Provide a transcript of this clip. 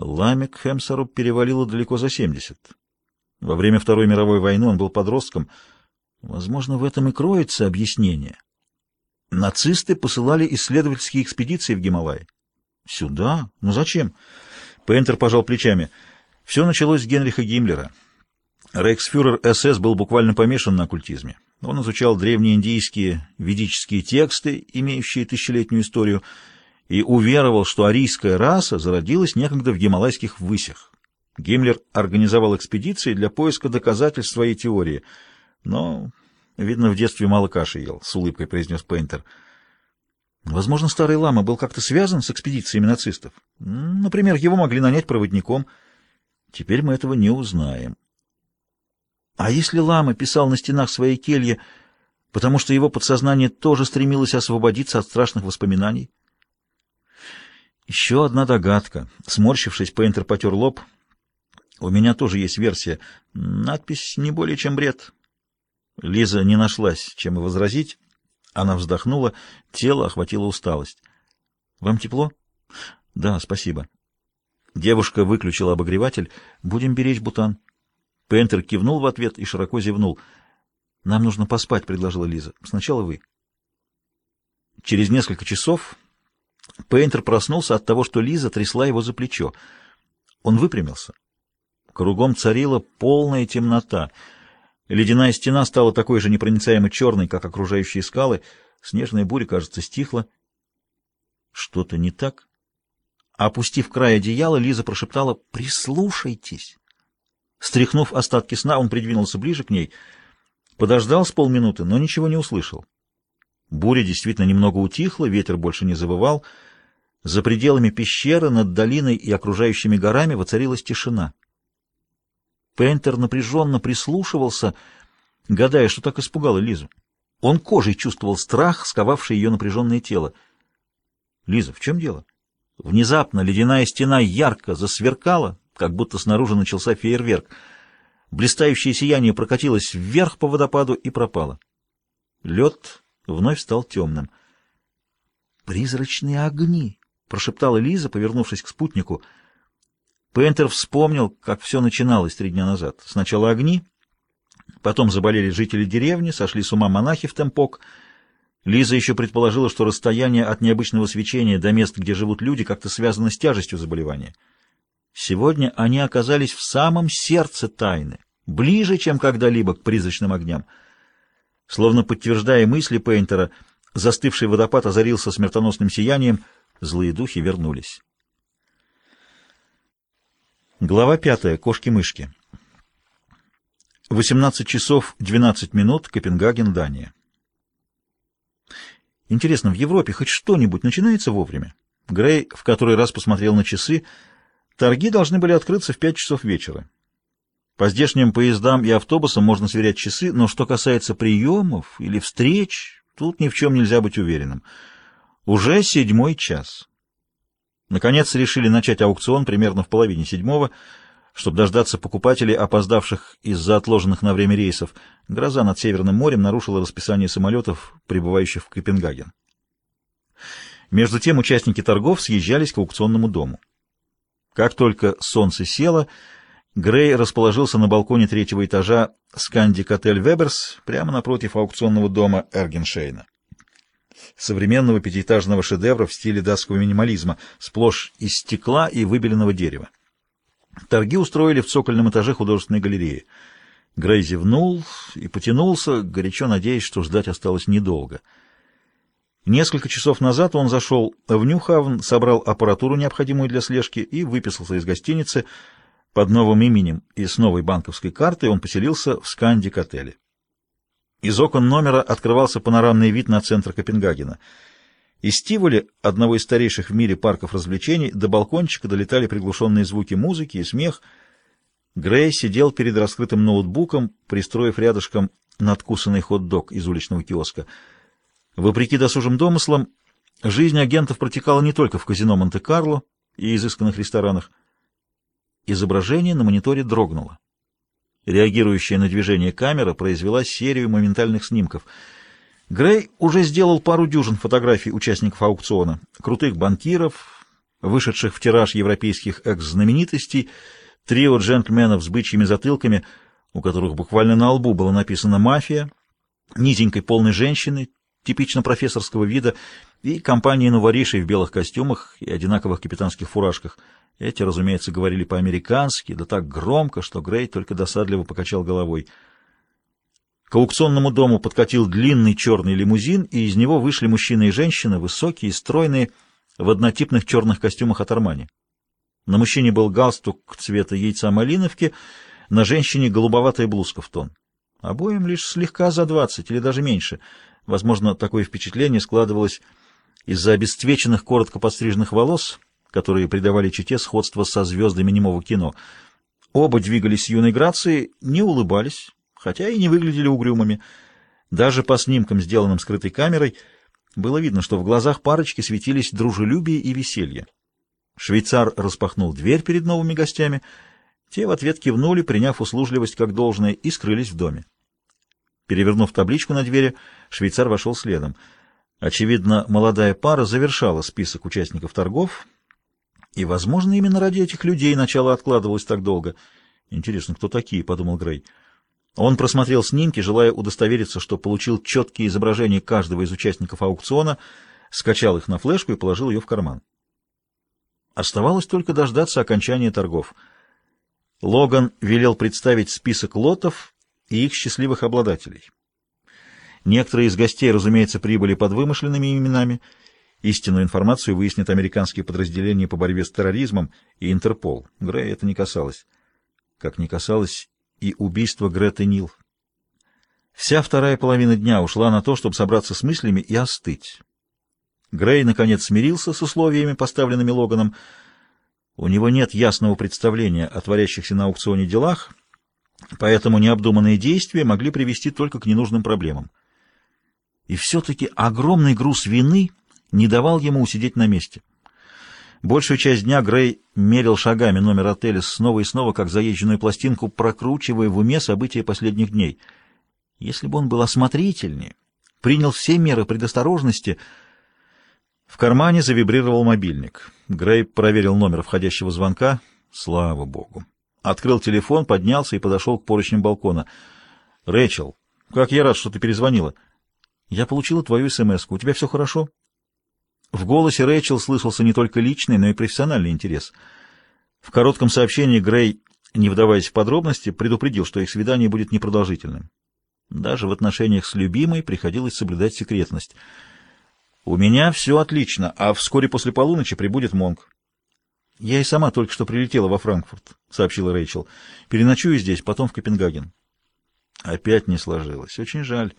Ламек Хемсору перевалило далеко за 70. Во время Второй мировой войны он был подростком. Возможно, в этом и кроется объяснение. Нацисты посылали исследовательские экспедиции в Гималай. Сюда? Ну зачем? Пейнтер пожал плечами. Все началось с Генриха Гиммлера. Рейхсфюрер СС был буквально помешан на оккультизме. Он изучал древнеиндийские ведические тексты, имеющие тысячелетнюю историю, и уверовал, что арийская раса зародилась некогда в гималайских высях. Гиммлер организовал экспедиции для поиска доказательств своей теории, но, видно, в детстве мало каши ел, — с улыбкой произнес Пейнтер. Возможно, старый лама был как-то связан с экспедициями нацистов. Например, его могли нанять проводником. Теперь мы этого не узнаем. А если лама писал на стенах своей кельи, потому что его подсознание тоже стремилось освободиться от страшных воспоминаний? Еще одна догадка. Сморщившись, Пейнтер потер лоб. У меня тоже есть версия. Надпись не более чем бред. Лиза не нашлась, чем и возразить. Она вздохнула, тело охватило усталость. «Вам тепло?» «Да, спасибо». Девушка выключила обогреватель. «Будем беречь бутан». Пейнтер кивнул в ответ и широко зевнул. «Нам нужно поспать», — предложила Лиза. «Сначала вы». Через несколько часов Пейнтер проснулся от того, что Лиза трясла его за плечо. Он выпрямился. Кругом царила полная темнота. Ледяная стена стала такой же непроницаемо черной, как окружающие скалы. Снежная буря, кажется, стихла. Что-то не так? Опустив край одеяла, Лиза прошептала «Прислушайтесь!». Стряхнув остатки сна, он придвинулся ближе к ней, подождал с полминуты, но ничего не услышал. Буря действительно немного утихла, ветер больше не завывал. За пределами пещеры, над долиной и окружающими горами воцарилась тишина. Пейнтер напряженно прислушивался, гадая, что так испугало Лизу. Он кожей чувствовал страх, сковавший ее напряженное тело. «Лиза, в чем дело?» Внезапно ледяная стена ярко засверкала, как будто снаружи начался фейерверк. Блистающее сияние прокатилось вверх по водопаду и пропало. Лед вновь стал темным. «Призрачные огни!» — прошептала Лиза, повернувшись к спутнику. Пентер вспомнил, как все начиналось три дня назад. Сначала огни, потом заболели жители деревни, сошли с ума монахи в Темпок. Лиза еще предположила, что расстояние от необычного свечения до мест, где живут люди, как-то связано с тяжестью заболевания. Сегодня они оказались в самом сердце тайны, ближе, чем когда-либо к призрачным огням. Словно подтверждая мысли Пейнтера, застывший водопад озарился смертоносным сиянием, злые духи вернулись. Глава пятая. Кошки-мышки. 18 часов 12 минут. Копенгаген, Дания. Интересно, в Европе хоть что-нибудь начинается вовремя? Грей в который раз посмотрел на часы. Торги должны были открыться в 5 часов вечера. По здешним поездам и автобусам можно сверять часы, но что касается приемов или встреч, тут ни в чем нельзя быть уверенным. Уже седьмой час. Наконец решили начать аукцион примерно в половине седьмого, чтобы дождаться покупателей, опоздавших из-за отложенных на время рейсов. Гроза над Северным морем нарушила расписание самолетов, прибывающих в Копенгаген. Между тем участники торгов съезжались к аукционному дому. Как только солнце село, Грей расположился на балконе третьего этажа Скандик Отель Веберс прямо напротив аукционного дома Эргеншейна. Современного пятиэтажного шедевра в стиле датского минимализма, сплошь из стекла и выбеленного дерева. Торги устроили в цокольном этаже художественной галереи. Грей зевнул и потянулся, горячо надеясь, что ждать осталось недолго. Несколько часов назад он зашел в Нюхавн, собрал аппаратуру, необходимую для слежки, и выписался из гостиницы, под новым именем и с новой банковской картой он поселился в Скандик-отеле. Из окон номера открывался панорамный вид на центр Копенгагена. Из Тиволи, одного из старейших в мире парков развлечений, до балкончика долетали приглушенные звуки музыки и смех. Грей сидел перед раскрытым ноутбуком, пристроив рядышком надкусанный хот-дог из уличного киоска. Вопреки досужим домыслам, жизнь агентов протекала не только в казино Монте-Карло и изысканных ресторанах. Изображение на мониторе дрогнуло. Реагирующая на движение камера произвела серию моментальных снимков. Грей уже сделал пару дюжин фотографий участников аукциона. Крутых банкиров, вышедших в тираж европейских экс-знаменитостей, трио джентльменов с бычьими затылками, у которых буквально на лбу было написано «Мафия», низенькой полной женщины, типично профессорского вида, и компании новоришей в белых костюмах и одинаковых капитанских фуражках. Эти, разумеется, говорили по-американски, да так громко, что Грей только досадливо покачал головой. К аукционному дому подкатил длинный черный лимузин, и из него вышли мужчина и женщина, высокие, стройные, в однотипных черных костюмах от Армани. На мужчине был галстук цвета яйца малиновки, на женщине голубоватая блузка в тон. Обоим лишь слегка за двадцать или даже меньше. Возможно, такое впечатление складывалось из-за обесцвеченных коротко подстриженных волос, которые придавали чете сходство со звездами немого кино. Оба двигались юной грацией, не улыбались, хотя и не выглядели угрюмыми. Даже по снимкам, сделанным скрытой камерой, было видно, что в глазах парочки светились дружелюбие и веселье. Швейцар распахнул дверь перед новыми гостями. Те в ответ кивнули, приняв услужливость как должное, и скрылись в доме. Перевернув табличку на двери, швейцар вошел следом. Очевидно, молодая пара завершала список участников торгов, и, возможно, именно ради этих людей начало откладывалось так долго. «Интересно, кто такие?» — подумал Грей. Он просмотрел снимки, желая удостовериться, что получил четкие изображения каждого из участников аукциона, скачал их на флешку и положил ее в карман. Оставалось только дождаться окончания торгов. Логан велел представить список лотов и их счастливых обладателей. Некоторые из гостей, разумеется, прибыли под вымышленными именами. Истинную информацию выяснят американские подразделения по борьбе с терроризмом и Интерпол. Грея это не касалось. Как не касалось и убийства Греты Нил. Вся вторая половина дня ушла на то, чтобы собраться с мыслями и остыть. Грей, наконец, смирился с условиями, поставленными Логаном. У него нет ясного представления о творящихся на аукционе делах, Поэтому необдуманные действия могли привести только к ненужным проблемам. И все-таки огромный груз вины не давал ему усидеть на месте. Большую часть дня Грей мерил шагами номер отеля снова и снова, как заезженную пластинку, прокручивая в уме события последних дней. Если бы он был осмотрительнее, принял все меры предосторожности... В кармане завибрировал мобильник. Грей проверил номер входящего звонка. Слава богу. Открыл телефон, поднялся и подошел к поручням балкона. «Рэчел, как я рад, что ты перезвонила. Я получила твою смс -ку. У тебя все хорошо?» В голосе Рэйчел слышался не только личный, но и профессиональный интерес. В коротком сообщении Грей, не вдаваясь в подробности, предупредил, что их свидание будет непродолжительным. Даже в отношениях с любимой приходилось соблюдать секретность. «У меня все отлично, а вскоре после полуночи прибудет Монг. «Я и сама только что прилетела во Франкфурт», — сообщила Рэйчел. «Переночую здесь, потом в Копенгаген». Опять не сложилось. Очень жаль.